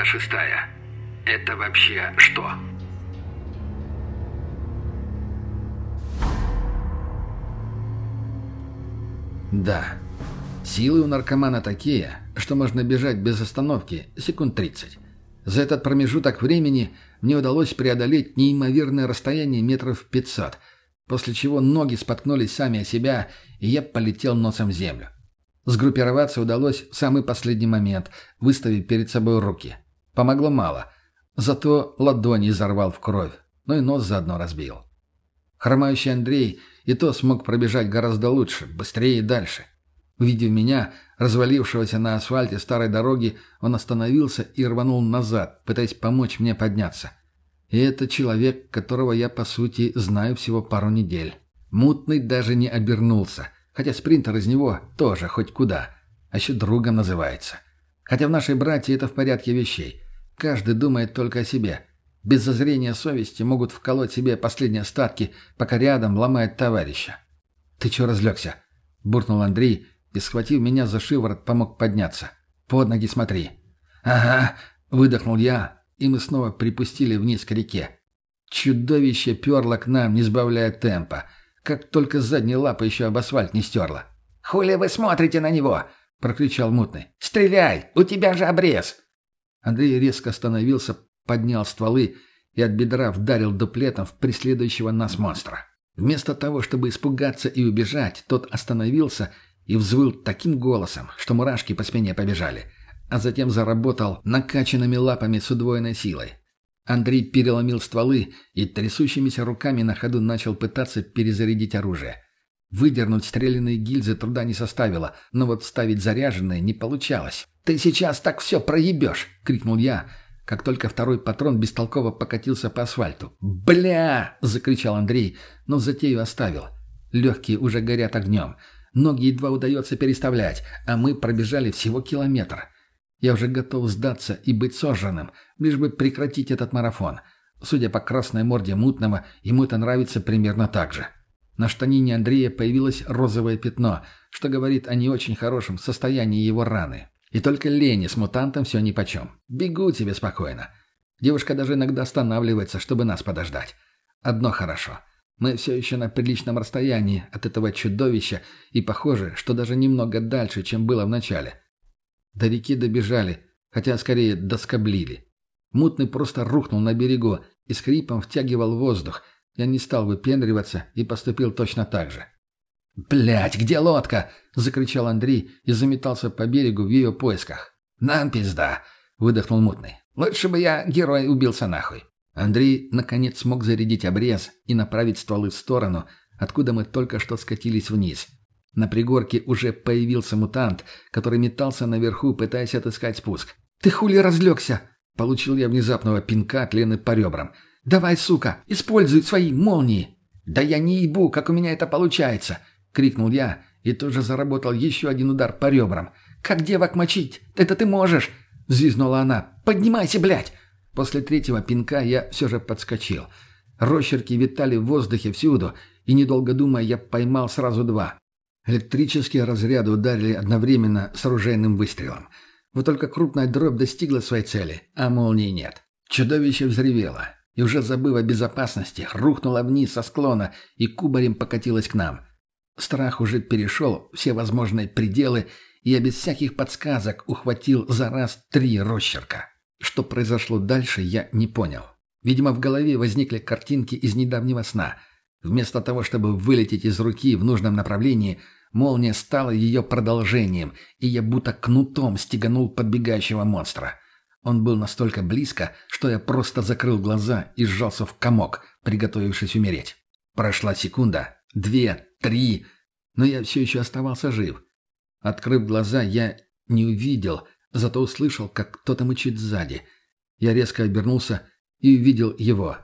глава шестая. Это вообще что? Да, силы у наркомана такие, что можно бежать без остановки секунд 30. За этот промежуток времени мне удалось преодолеть неимоверное расстояние метров 500, после чего ноги споткнулись сами о себя, и я полетел носом в землю. Сгруппироваться удалось в самый последний момент, выставив перед собой руки. Помогло мало. Зато ладони изорвал в кровь, но и нос заодно разбил. Хромающий Андрей и то смог пробежать гораздо лучше, быстрее и дальше. Увидев меня, развалившегося на асфальте старой дороги, он остановился и рванул назад, пытаясь помочь мне подняться. И это человек, которого я, по сути, знаю всего пару недель. Мутный даже не обернулся — Хотя спринтер из него тоже хоть куда. А еще другом называется. Хотя в нашей братье это в порядке вещей. Каждый думает только о себе. Без зазрения совести могут вколоть себе последние остатки, пока рядом ломает товарища. «Ты чё разлегся?» — буркнул Андрей и, схватив меня за шиворот, помог подняться. «Под ноги смотри». «Ага», — выдохнул я, и мы снова припустили вниз к реке. Чудовище перло к нам, не сбавляя темпа — как только задняя лапа еще об асфальт не стерла. «Хули вы смотрите на него?» — прокричал мутный. «Стреляй! У тебя же обрез!» Андрей резко остановился, поднял стволы и от бедра вдарил дуплетом в преследующего нас монстра. Вместо того, чтобы испугаться и убежать, тот остановился и взвыл таким голосом, что мурашки по спине побежали, а затем заработал накачанными лапами с удвоенной силой. Андрей переломил стволы и трясущимися руками на ходу начал пытаться перезарядить оружие. Выдернуть стрелянные гильзы труда не составило, но вот ставить заряженные не получалось. «Ты сейчас так все проебешь!» — крикнул я, как только второй патрон бестолково покатился по асфальту. «Бля!» — закричал Андрей, но затею оставил. Легкие уже горят огнем. Ноги едва удается переставлять, а мы пробежали всего километр. Я уже готов сдаться и быть сожженным, лишь бы прекратить этот марафон. Судя по красной морде мутного, ему это нравится примерно так же. На штанине Андрея появилось розовое пятно, что говорит о не очень хорошем состоянии его раны. И только Лене с мутантом все нипочем. Бегу тебе спокойно. Девушка даже иногда останавливается, чтобы нас подождать. Одно хорошо. Мы все еще на приличном расстоянии от этого чудовища и похоже, что даже немного дальше, чем было в начале. До реки добежали, хотя скорее доскоблили. Мутный просто рухнул на берегу и с хрипом втягивал воздух. Я не стал выпендриваться и поступил точно так же. «Блядь, где лодка?» — закричал Андрей и заметался по берегу в ее поисках. «Нам пизда!» — выдохнул Мутный. «Лучше бы я, герой, убился нахуй!» Андрей, наконец, смог зарядить обрез и направить стволы в сторону, откуда мы только что скатились вниз — на пригорке уже появился мутант, который метался наверху, пытаясь отыскать спуск. «Ты хули разлегся?» Получил я внезапного пинка от Лены по ребрам. «Давай, сука, используй свои молнии!» «Да я не ебу, как у меня это получается!» — крикнул я и тоже заработал еще один удар по ребрам. «Как девок мочить? Это ты можешь!» — взвизгнула она. «Поднимайся, блядь!» После третьего пинка я все же подскочил. Рощерки витали в воздухе всюду, и, недолго думая, я поймал сразу два. Электрические разряды ударили одновременно с оружейным выстрелом. Вот только крупная дробь достигла своей цели, а молнии нет. Чудовище взревело, и уже забыв о безопасности, рухнуло вниз со склона и кубарем покатилось к нам. Страх уже перешел все возможные пределы, и я без всяких подсказок ухватил за раз три росчерка. Что произошло дальше, я не понял. Видимо, в голове возникли картинки из недавнего сна. Вместо того, чтобы вылететь из руки в нужном направлении – Молния стала ее продолжением, и я будто кнутом стеганул подбегающего монстра. Он был настолько близко, что я просто закрыл глаза и сжался в комок, приготовившись умереть. Прошла секунда, две, три, но я все еще оставался жив. Открыв глаза, я не увидел, зато услышал, как кто-то мычит сзади. Я резко обернулся и увидел его.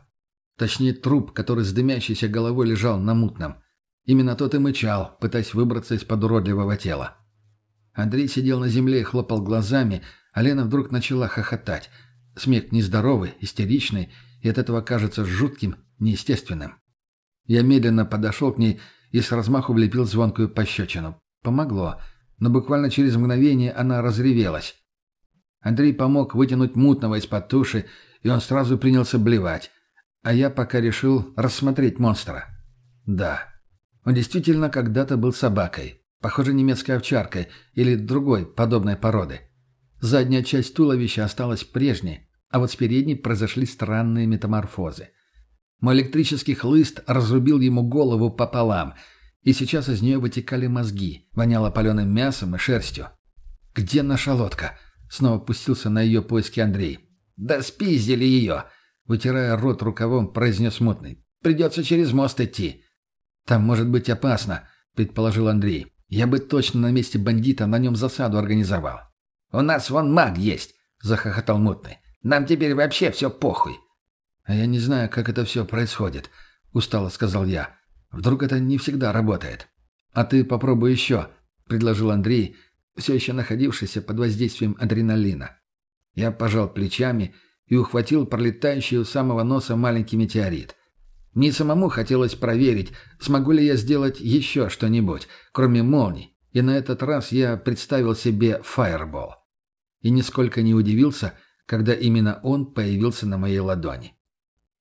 Точнее, труп, который с дымящейся головой лежал на мутном. Именно тот и мычал, пытаясь выбраться из-под уродливого тела. Андрей сидел на земле и хлопал глазами, а Лена вдруг начала хохотать. Смех нездоровый, истеричный, и от этого кажется жутким, неестественным. Я медленно подошел к ней и с размаху влепил звонкую пощечину. Помогло, но буквально через мгновение она разревелась. Андрей помог вытянуть мутного из-под туши, и он сразу принялся блевать. А я пока решил рассмотреть монстра. Да, он действительно когда-то был собакой. Похоже, немецкой овчаркой или другой подобной породы. Задняя часть туловища осталась прежней, а вот с передней произошли странные метаморфозы. Мой электрический хлыст разрубил ему голову пополам, и сейчас из нее вытекали мозги, воняло паленым мясом и шерстью. «Где наша лодка?» — снова пустился на ее поиски Андрей. «Да спиздили ее!» — вытирая рот рукавом, произнес мутный. «Придется через мост идти». «Там может быть опасно», — предположил Андрей. «Я бы точно на месте бандита на нем засаду организовал». «У нас вон маг есть», — захохотал мутный. «Нам теперь вообще все похуй». «А я не знаю, как это все происходит», — устало сказал я. «Вдруг это не всегда работает». «А ты попробуй еще», — предложил Андрей, все еще находившийся под воздействием адреналина. Я пожал плечами и ухватил пролетающий у самого носа маленький метеорит. Мне самому хотелось проверить, смогу ли я сделать еще что-нибудь, кроме молний, и на этот раз я представил себе фаербол. И нисколько не удивился, когда именно он появился на моей ладони.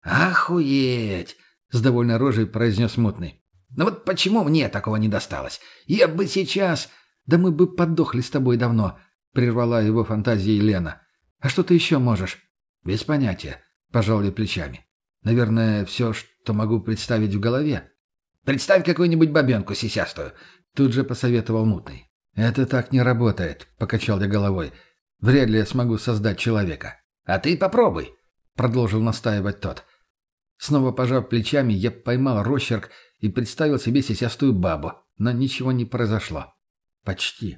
«Охуеть!» — с довольной рожей произнес мутный. «Ну вот почему мне такого не досталось? Я бы сейчас...» «Да мы бы подохли с тобой давно», — прервала его фантазия Елена. «А что ты еще можешь?» «Без понятия», — пожал я плечами. «Наверное, все, что могу представить в голове». «Представь какую-нибудь бабенку сисястую», — тут же посоветовал мутный. «Это так не работает», — покачал я головой. «Вряд ли я смогу создать человека». «А ты попробуй», — продолжил настаивать тот. Снова пожав плечами, я поймал росчерк и представил себе сисястую бабу, но ничего не произошло. Почти.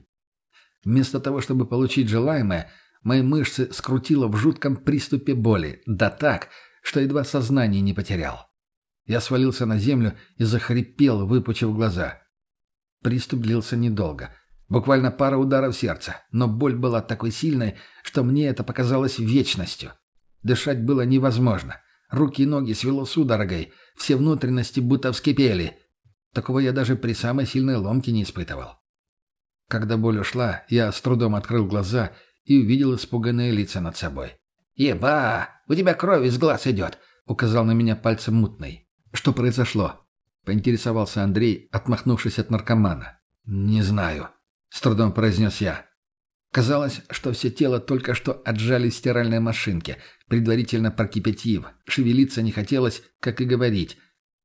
Вместо того, чтобы получить желаемое, мои мышцы скрутило в жутком приступе боли, да так, что едва сознание не потерял. Я свалился на землю и захрипел, выпучив глаза. Приступ длился недолго. Буквально пара ударов сердца, но боль была такой сильной, что мне это показалось вечностью. Дышать было невозможно. Руки и ноги свело судорогой, все внутренности будто вскипели. Такого я даже при самой сильной ломке не испытывал. Когда боль ушла, я с трудом открыл глаза и увидел испуганные лица над собой. «Еба! У тебя кровь из глаз идет!» — указал на меня пальцем мутный. «Что произошло?» — поинтересовался Андрей, отмахнувшись от наркомана. «Не знаю», — с трудом произнес я. Казалось, что все тело только что отжали стиральной машинке, предварительно прокипятив. Шевелиться не хотелось, как и говорить.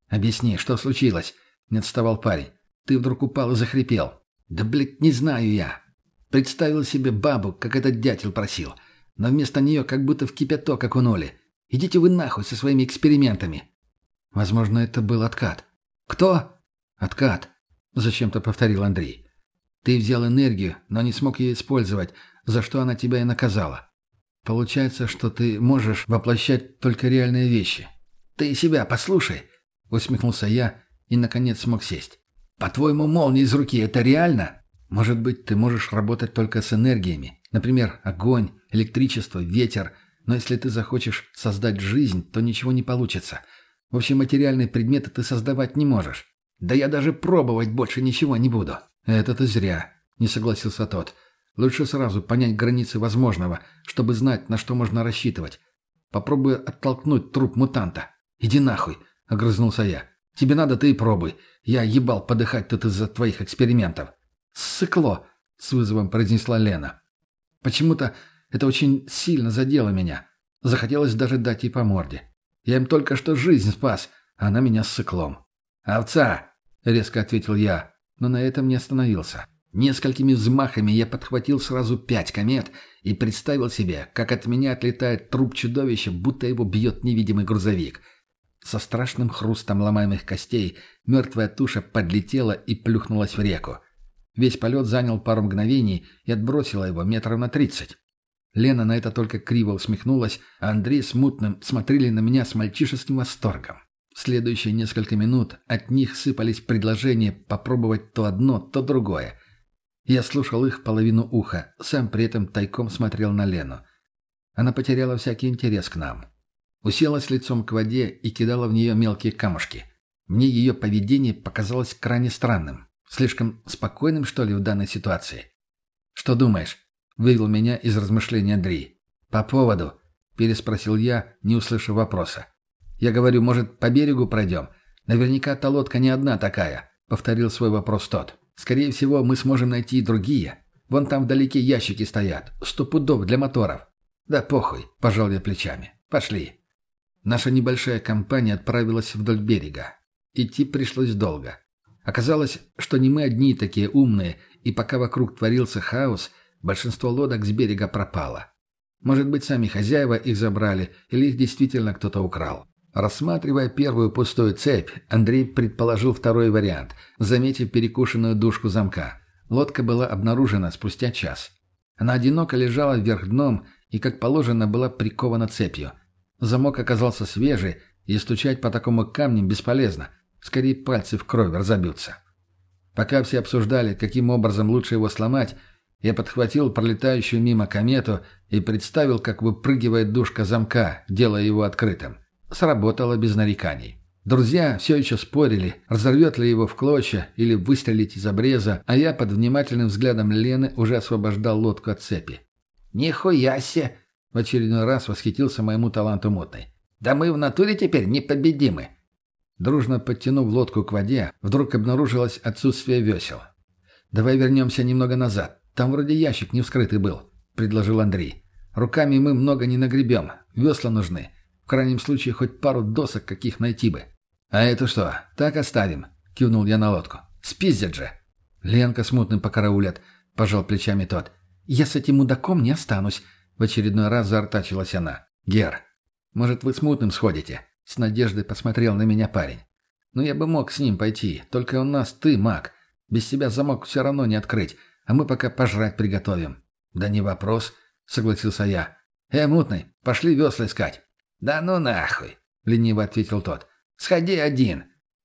«Объясни, что случилось?» — не отставал парень. «Ты вдруг упал и захрипел». Да, блядь, не знаю я. Представил себе бабу, как этот дятел просил. Но вместо нее как будто в кипяток окунули. Идите вы нахуй со своими экспериментами. Возможно, это был откат. Кто? Откат. Зачем-то повторил Андрей. Ты взял энергию, но не смог ее использовать, за что она тебя и наказала. Получается, что ты можешь воплощать только реальные вещи. Ты себя послушай, усмехнулся я и, наконец, смог сесть. По-твоему, молния из руки — это реально? Может быть, ты можешь работать только с энергиями. Например, огонь, электричество, ветер. Но если ты захочешь создать жизнь, то ничего не получится. В общем, материальные предметы ты создавать не можешь. Да я даже пробовать больше ничего не буду. Это ты зря, не согласился тот. Лучше сразу понять границы возможного, чтобы знать, на что можно рассчитывать. Попробуй оттолкнуть труп мутанта. Иди нахуй, огрызнулся я. Тебе надо, ты и пробуй. Я ебал подыхать тут из-за твоих экспериментов». «Сыкло», — с вызовом произнесла Лена. «Почему-то это очень сильно задело меня. Захотелось даже дать ей по морде. Я им только что жизнь спас, а она меня с сыклом». «Овца!» — резко ответил я, но на этом не остановился. Несколькими взмахами я подхватил сразу пять комет и представил себе, как от меня отлетает труп чудовища, будто его бьет невидимый грузовик — со страшным хрустом ломаемых костей мертвая туша подлетела и плюхнулась в реку. Весь полет занял пару мгновений и отбросила его метров на тридцать. Лена на это только криво усмехнулась, а Андрей с Мутным смотрели на меня с мальчишеским восторгом. В следующие несколько минут от них сыпались предложения попробовать то одно, то другое. Я слушал их половину уха, сам при этом тайком смотрел на Лену. Она потеряла всякий интерес к нам. Уселась лицом к воде и кидала в нее мелкие камушки. Мне ее поведение показалось крайне странным. Слишком спокойным, что ли, в данной ситуации? «Что думаешь?» — вывел меня из размышления Андрей. «По поводу?» – переспросил я, не услышав вопроса. «Я говорю, может, по берегу пройдем? Наверняка та лодка не одна такая», – повторил свой вопрос тот. «Скорее всего, мы сможем найти и другие. Вон там вдалеке ящики стоят, сто пудов для моторов». «Да похуй», – пожал я плечами. «Пошли». Наша небольшая компания отправилась вдоль берега. Идти пришлось долго. Оказалось, что не мы одни такие умные, и пока вокруг творился хаос, большинство лодок с берега пропало. Может быть, сами хозяева их забрали, или их действительно кто-то украл. Рассматривая первую пустую цепь, Андрей предположил второй вариант, заметив перекушенную дужку замка. Лодка была обнаружена спустя час. Она одиноко лежала вверх дном и, как положено, была прикована цепью. Замок оказался свежий, и стучать по такому камням бесполезно. Скорее пальцы в кровь разобьются. Пока все обсуждали, каким образом лучше его сломать, я подхватил пролетающую мимо комету и представил, как выпрыгивает душка замка, делая его открытым. Сработало без нареканий. Друзья все еще спорили, разорвет ли его в клочья или выстрелить из обреза, а я под внимательным взглядом Лены уже освобождал лодку от цепи. «Нихуя се!» — в очередной раз восхитился моему таланту мутной. «Да мы в натуре теперь непобедимы!» Дружно подтянув лодку к воде, вдруг обнаружилось отсутствие весел. «Давай вернемся немного назад. Там вроде ящик не вскрытый был», — предложил Андрей. «Руками мы много не нагребем. Весла нужны. В крайнем случае хоть пару досок каких найти бы». «А это что, так оставим?» — кивнул я на лодку. «Спиздят же!» «Ленка смутным покараулят», — пожал плечами тот. «Я с этим мудаком не останусь», — в очередной раз заортачилась она. «Гер, может, вы смутным сходите?» С надеждой посмотрел на меня парень. «Ну, я бы мог с ним пойти, только у нас ты, маг. Без себя замок все равно не открыть, а мы пока пожрать приготовим». «Да не вопрос», — согласился я. «Э, мутный, пошли весла искать». «Да ну нахуй», — лениво ответил тот. «Сходи один».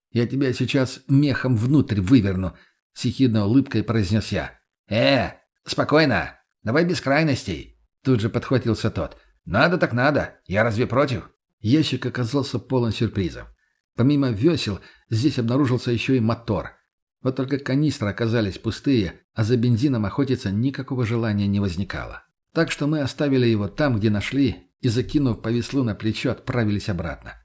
«Я тебя сейчас мехом внутрь выверну», — с ехидной улыбкой произнес я. «Э, спокойно, давай без крайностей», — тут же подхватился тот. «Надо так надо, я разве против?» Ящик оказался полон сюрпризов. Помимо весел, здесь обнаружился еще и мотор. Вот только канистры оказались пустые, а за бензином охотиться никакого желания не возникало. Так что мы оставили его там, где нашли, и, закинув по веслу на плечо, отправились обратно.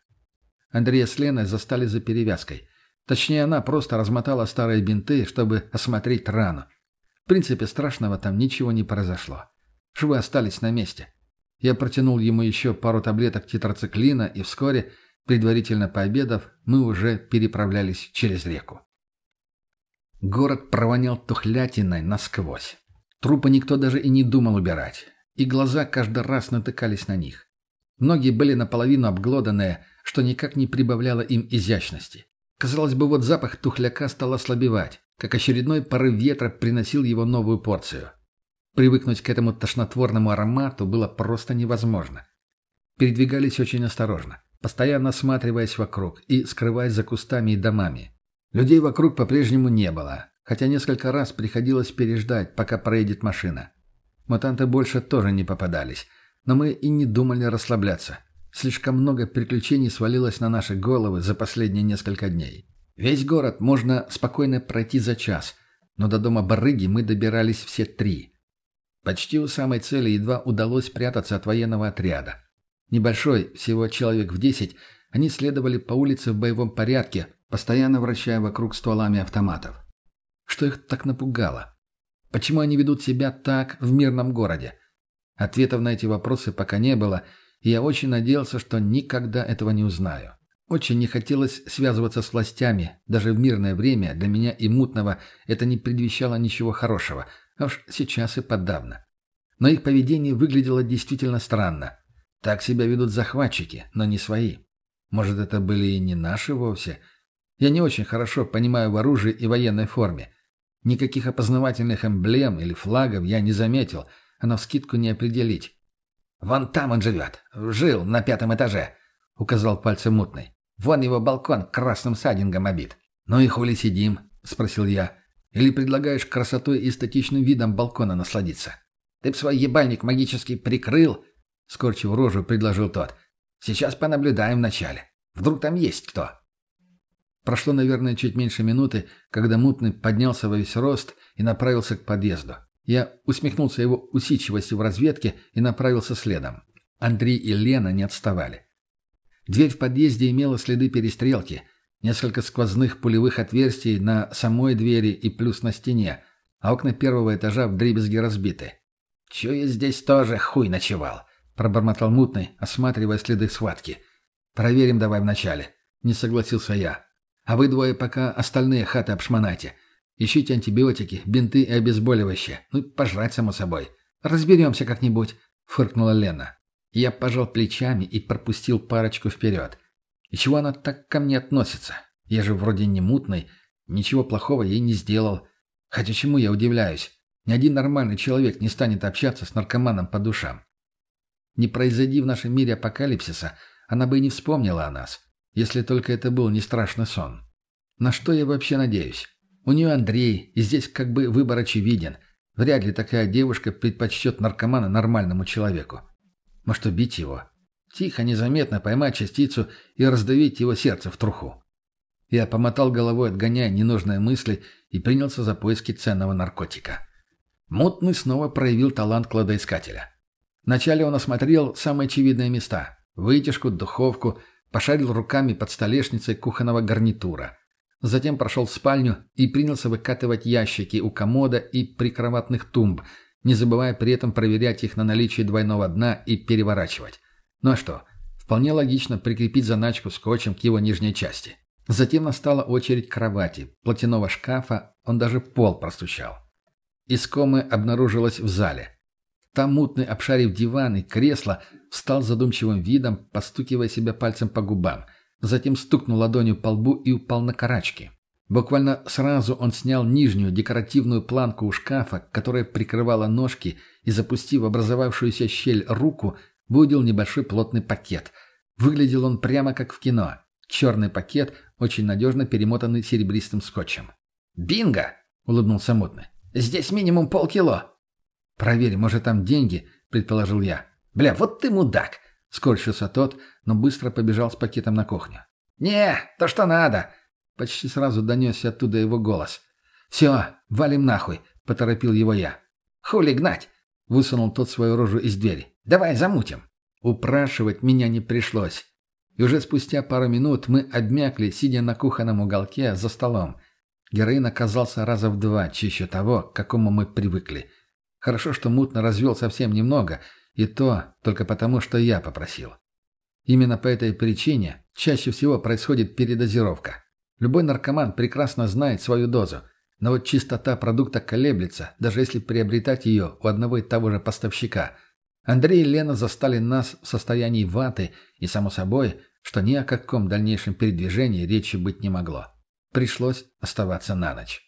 Андрея с Леной застали за перевязкой. Точнее, она просто размотала старые бинты, чтобы осмотреть рану. В принципе, страшного там ничего не произошло. Швы остались на месте. Я протянул ему еще пару таблеток тетрациклина, и вскоре, предварительно пообедав, мы уже переправлялись через реку. Город провонял тухлятиной насквозь. Трупы никто даже и не думал убирать, и глаза каждый раз натыкались на них. Ноги были наполовину обглоданные, что никак не прибавляло им изящности. Казалось бы, вот запах тухляка стал ослабевать, как очередной порыв ветра приносил его новую порцию. Привыкнуть к этому тошнотворному аромату было просто невозможно. Передвигались очень осторожно, постоянно осматриваясь вокруг и скрываясь за кустами и домами. Людей вокруг по-прежнему не было, хотя несколько раз приходилось переждать, пока проедет машина. Мутанты больше тоже не попадались, но мы и не думали расслабляться. Слишком много приключений свалилось на наши головы за последние несколько дней. Весь город можно спокойно пройти за час, но до дома барыги мы добирались все три – Почти у самой цели едва удалось спрятаться от военного отряда. Небольшой, всего человек в десять, они следовали по улице в боевом порядке, постоянно вращая вокруг стволами автоматов. Что их так напугало? Почему они ведут себя так в мирном городе? Ответов на эти вопросы пока не было, и я очень надеялся, что никогда этого не узнаю. Очень не хотелось связываться с властями, даже в мирное время для меня и мутного это не предвещало ничего хорошего – а уж сейчас и подавно. Но их поведение выглядело действительно странно. Так себя ведут захватчики, но не свои. Может, это были и не наши вовсе? Я не очень хорошо понимаю в оружии и военной форме. Никаких опознавательных эмблем или флагов я не заметил, а навскидку не определить. «Вон там он живет. Жил на пятом этаже», — указал пальцем мутный. «Вон его балкон красным садингом обит». «Ну и хули сидим?» — спросил я. Или предлагаешь красотой и статичным видом балкона насладиться? Ты б свой ебальник магически прикрыл, скорчив рожу, предложил тот. Сейчас понаблюдаем вначале. Вдруг там есть кто. Прошло, наверное, чуть меньше минуты, когда мутный поднялся во весь рост и направился к подъезду. Я усмехнулся его усидчивости в разведке и направился следом. Андрей и Лена не отставали. Дверь в подъезде имела следы перестрелки, несколько сквозных пулевых отверстий на самой двери и плюс на стене, а окна первого этажа вдребезги разбиты. «Чую, здесь тоже хуй ночевал», — пробормотал мутный, осматривая следы схватки. «Проверим давай вначале», — не согласился я. «А вы двое пока остальные хаты обшмонайте. Ищите антибиотики, бинты и обезболивающее. Ну и пожрать, само собой. Разберемся как-нибудь», — фыркнула Лена. Я пожал плечами и пропустил парочку вперед. И чего она так ко мне относится? Я же вроде не мутный, ничего плохого ей не сделал. Хотя чему я удивляюсь? Ни один нормальный человек не станет общаться с наркоманом по душам. Не произойди в нашем мире апокалипсиса, она бы и не вспомнила о нас, если только это был не страшный сон. На что я вообще надеюсь? У нее Андрей, и здесь как бы выбор очевиден. Вряд ли такая девушка предпочтет наркомана нормальному человеку. Может, убить его? Тихо, незаметно поймать частицу и раздавить его сердце в труху. Я помотал головой, отгоняя ненужные мысли, и принялся за поиски ценного наркотика. Мутный снова проявил талант кладоискателя. Вначале он осмотрел самые очевидные места – вытяжку, духовку, пошарил руками под столешницей кухонного гарнитура. Затем прошел в спальню и принялся выкатывать ящики у комода и прикроватных тумб, не забывая при этом проверять их на наличие двойного дна и переворачивать. Ну а что, вполне логично прикрепить заначку скотчем к его нижней части. Затем настала очередь кровати, платяного шкафа, он даже пол простучал. Искомое обнаружилось в зале. Там мутный, обшарив диван и кресло, встал задумчивым видом, постукивая себя пальцем по губам. Затем стукнул ладонью по лбу и упал на карачки. Буквально сразу он снял нижнюю декоративную планку у шкафа, которая прикрывала ножки, и, запустив образовавшуюся щель руку, выудил небольшой плотный пакет. Выглядел он прямо как в кино. Черный пакет, очень надежно перемотанный серебристым скотчем. «Бинго!» — улыбнулся мутный. «Здесь минимум полкило». «Проверь, может, там деньги?» — предположил я. «Бля, вот ты мудак!» — скорчился тот, но быстро побежал с пакетом на кухню. «Не, то что надо!» Почти сразу донесся оттуда его голос. «Все, валим нахуй!» — поторопил его я. «Хули гнать!» — высунул тот свою рожу из двери. «Давай замутим!» Упрашивать меня не пришлось. И уже спустя пару минут мы обмякли, сидя на кухонном уголке за столом. Героин оказался раза в два чище того, к какому мы привыкли. Хорошо, что мутно развел совсем немного, и то только потому, что я попросил. Именно по этой причине чаще всего происходит передозировка. Любой наркоман прекрасно знает свою дозу, но вот чистота продукта колеблется, даже если приобретать ее у одного и того же поставщика. Андрей и Лена застали нас в состоянии ваты, и, само собой, что ни о каком дальнейшем передвижении речи быть не могло. Пришлось оставаться на ночь.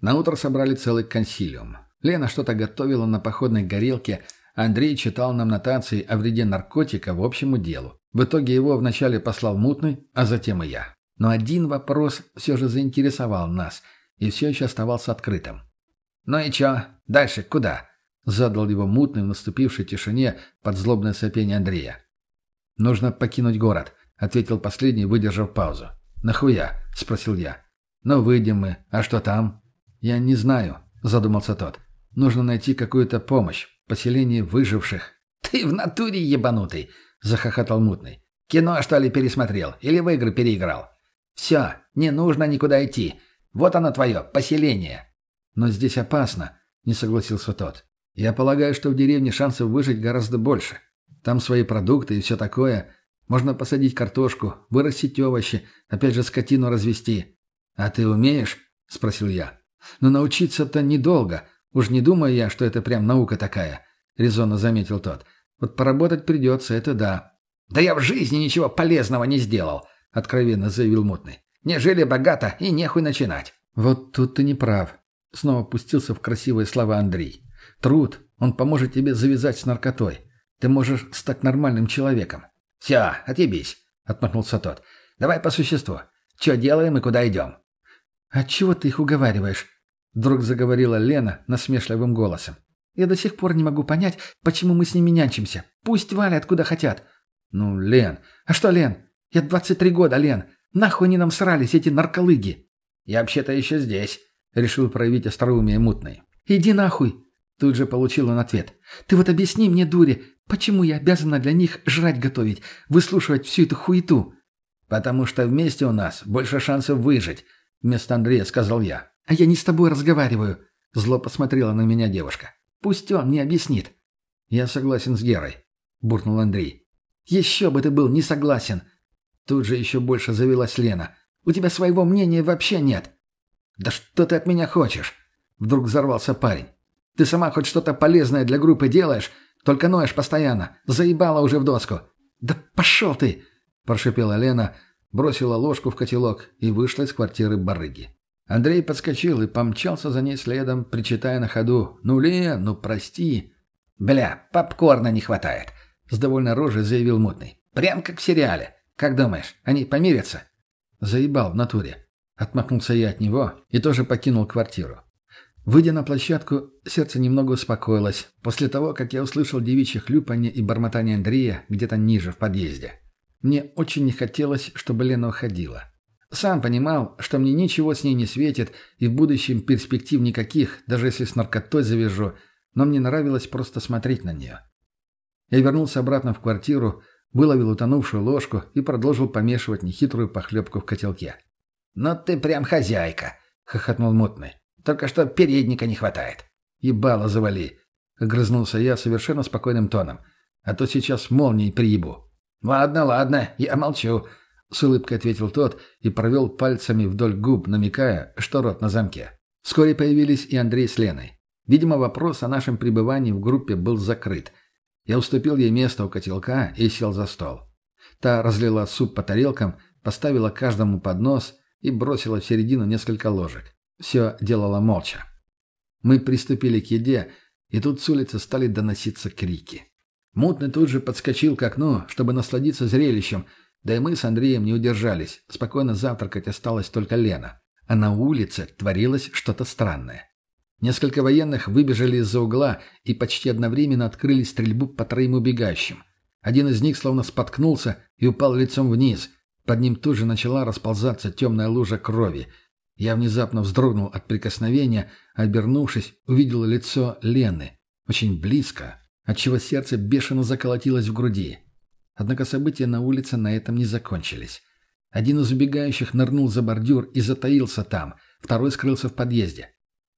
На утро собрали целый консилиум. Лена что-то готовила на походной горелке, Андрей читал нам нотации о вреде наркотика в общему делу. В итоге его вначале послал Мутный, а затем и я. Но один вопрос все же заинтересовал нас и все еще оставался открытым. «Ну и чё? Дальше куда?» Задал его мутный в наступившей тишине под злобное сопение Андрея. «Нужно покинуть город», — ответил последний, выдержав паузу. «Нахуя?» — спросил я. «Ну, выйдем мы. А что там?» «Я не знаю», — задумался тот. «Нужно найти какую-то помощь. Поселение выживших». «Ты в натуре ебанутый!» — захохотал мутный. «Кино, что ли, пересмотрел? Или в игры переиграл?» «Все, не нужно никуда идти. Вот оно твое, поселение». «Но здесь опасно», — не согласился тот. «Я полагаю, что в деревне шансов выжить гораздо больше. Там свои продукты и все такое. Можно посадить картошку, вырастить овощи, опять же скотину развести. А ты умеешь? Спросил я. Но научиться-то недолго. Уж не думаю я, что это прям наука такая. Резонно заметил тот. Вот поработать придется, это да. Да я в жизни ничего полезного не сделал, откровенно заявил мутный. Не жили богато и нехуй начинать. Вот тут ты не прав. Снова пустился в красивые слова Андрей. Труд, он поможет тебе завязать с наркотой. Ты можешь стать нормальным человеком. «Все, отъебись», — отмахнулся тот. «Давай по существу. Че делаем и куда идем?» «А чего ты их уговариваешь?» Вдруг заговорила Лена насмешливым голосом. «Я до сих пор не могу понять, почему мы с ними нянчимся. Пусть валят куда хотят». «Ну, Лен...» «А что, Лен? Я 23 года, Лен. Нахуй они нам срались, эти нарколыги?» «Я вообще-то еще здесь», — решил проявить остроумие мутной. «Иди нахуй!» Тут же получил он ответ. «Ты вот объясни мне, дури, почему я обязана для них жрать готовить, выслушивать всю эту хуету?» «Потому что вместе у нас больше шансов выжить», — вместо Андрея сказал я. «А я не с тобой разговариваю», — зло посмотрела на меня девушка. «Пусть он мне объяснит». «Я согласен с Герой», — буркнул Андрей. «Еще бы ты был не согласен!» Тут же еще больше завелась Лена. «У тебя своего мнения вообще нет!» «Да что ты от меня хочешь?» Вдруг взорвался парень. «Ты сама хоть что-то полезное для группы делаешь, только ноешь постоянно. Заебала уже в доску». «Да пошел ты!» – прошипела Лена, бросила ложку в котелок и вышла из квартиры барыги. Андрей подскочил и помчался за ней следом, причитая на ходу. «Ну, Лен, ну прости!» «Бля, попкорна не хватает!» — с довольной рожей заявил Мутный. «Прям как в сериале. Как думаешь, они помирятся?» «Заебал в натуре». Отмахнулся я от него и тоже покинул квартиру. Выйдя на площадку, сердце немного успокоилось после того, как я услышал девичье хлюпанье и бормотание Андрея где-то ниже в подъезде. Мне очень не хотелось, чтобы Лена уходила. Сам понимал, что мне ничего с ней не светит и в будущем перспектив никаких, даже если с наркотой завяжу, но мне нравилось просто смотреть на нее. Я вернулся обратно в квартиру, выловил утонувшую ложку и продолжил помешивать нехитрую похлебку в котелке. «Ну ты прям хозяйка!» — хохотнул мутный. «Только что передника не хватает». «Ебало завали!» — огрызнулся я совершенно спокойным тоном. «А то сейчас молнией приебу». «Ладно, ладно, я молчу», — с улыбкой ответил тот и провел пальцами вдоль губ, намекая, что рот на замке. Вскоре появились и Андрей с Леной. Видимо, вопрос о нашем пребывании в группе был закрыт. Я уступил ей место у котелка и сел за стол. Та разлила суп по тарелкам, поставила каждому поднос и бросила в середину несколько ложек. Все делала молча. Мы приступили к еде, и тут с улицы стали доноситься крики. Мутный тут же подскочил к окну, чтобы насладиться зрелищем, да и мы с Андреем не удержались. Спокойно завтракать осталась только Лена. А на улице творилось что-то странное. Несколько военных выбежали из-за угла и почти одновременно открыли стрельбу по троим убегающим. Один из них словно споткнулся и упал лицом вниз. Под ним тут же начала расползаться темная лужа крови. Я внезапно вздрогнул от прикосновения, обернувшись, увидел лицо Лены. Очень близко, отчего сердце бешено заколотилось в груди. Однако события на улице на этом не закончились. Один из убегающих нырнул за бордюр и затаился там, второй скрылся в подъезде.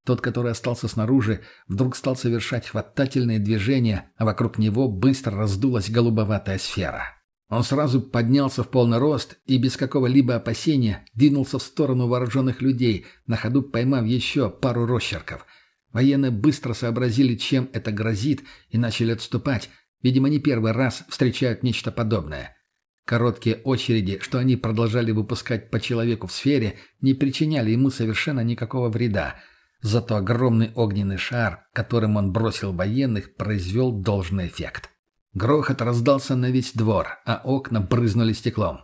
Тот, который остался снаружи, вдруг стал совершать хватательные движения, а вокруг него быстро раздулась голубоватая сфера. Он сразу поднялся в полный рост и без какого-либо опасения двинулся в сторону вооруженных людей, на ходу поймав еще пару росчерков. Военные быстро сообразили, чем это грозит, и начали отступать. Видимо, не первый раз встречают нечто подобное. Короткие очереди, что они продолжали выпускать по человеку в сфере, не причиняли ему совершенно никакого вреда – Зато огромный огненный шар, которым он бросил военных, произвел должный эффект. Грохот раздался на весь двор, а окна брызнули стеклом.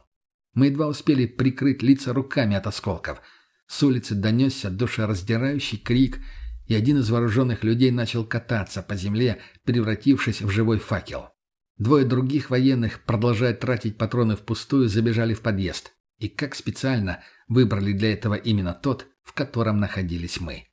Мы едва успели прикрыть лица руками от осколков. С улицы донесся душераздирающий крик, и один из вооруженных людей начал кататься по земле, превратившись в живой факел. Двое других военных, продолжая тратить патроны впустую, забежали в подъезд. И как специально выбрали для этого именно тот, в котором находились мы.